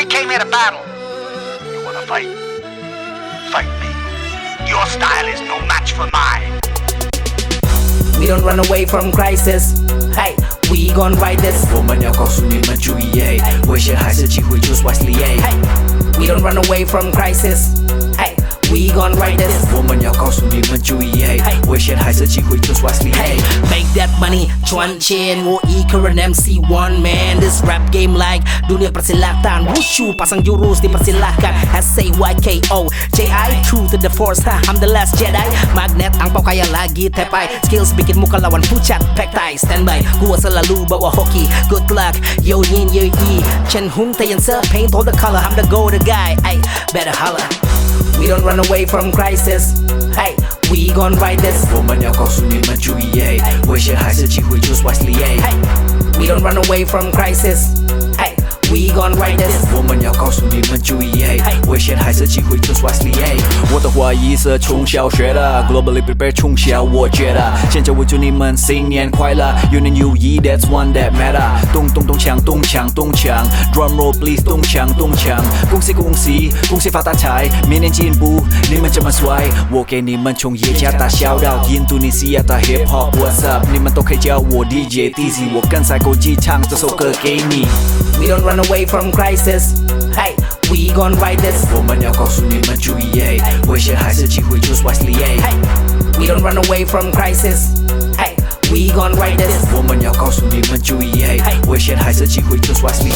We came here to battle. You wanna fight? Fight me. Your style is no match for mine. We don't run away from crisis. Hey, we gon' ride this. 我们要告诉你们注意，哎危险还是机会，choose wisely，哎 Hey, we don't run away from crisis. Hey, we gon' ride this. 我们要告诉你们注意，哎危险还是机会，choose wisely，哎 Hey, make that money 赚钱我一个人 MC one man This rap game like dunia persilatan Wushu pasang jurus dipersilahkan S-A-Y-K-O J-I true to the force ha, I'm the last Jedi Magnet ang pau kaya lagi tepai Skills bikin muka lawan pucat Pektai standby Gua selalu bawa hoki Good luck Yo yin yo yi Chen Hun Tayan Se Paint all the color I'm the go the guy Ay, better holla We don't run away from crisis Hey, we gon' ride this 我们要告诉你们注意，哎危险还是机会，choose wisely，哎 Hey, we don't run away from crisis. We gon' ride this. 我们要告诉你们注意，哎危险还是机会，choose 我的花艺是从小学的，globally prepare 从小我觉得，现在我祝你们新年快乐，有年有意，that's one that matter，咚咚咚锵咚锵咚锵，drum roll please 咚锵咚锵，恭喜恭喜恭喜发大财，明年进步，你们这么帅，我给你们从耶加达 shout out，印度尼西亚的 hip hop what's up，你们都可以叫我 DJ Dizzy，我跟赛狗机唱这首歌给你。We don't run away from crisis. Hey, we gon' ride this. 我们要告诉你们注意，哎危险还是机会，choose wisely，哎 Hey, we don't run away from crisis. Hey, we gon' ride this. 我们要告诉你们注意，哎危险还是机会，choose wisely，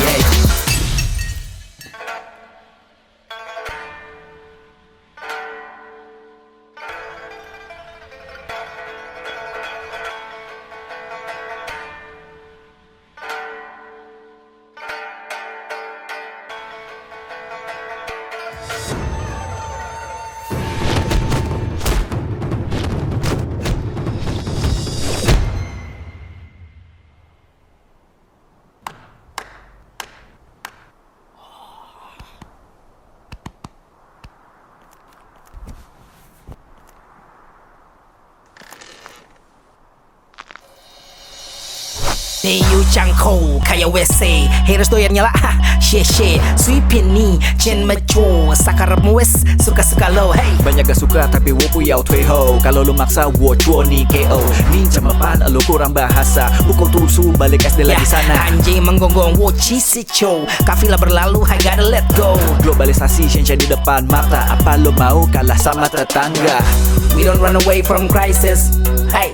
Hey you Chang Ko, Kaya Wese Haters doyan nyala, ha, she she Sweepin ni, Jen Macho Sakar mues, suka-suka lo, hey. Banyak gak suka tapi wo yao tui ho. Kalau lu maksa, wo juo ni KO Ninja mapan, lu kurang bahasa. Bukau tusu, balik SD yeah. lagi ya, sana. Anjing menggonggong, wo si cho. Kafila berlalu, I gotta let go. Globalisasi, Shenzhen di depan mata. Apa lu mau kalah sama tetangga? We don't run away from crisis. Hey,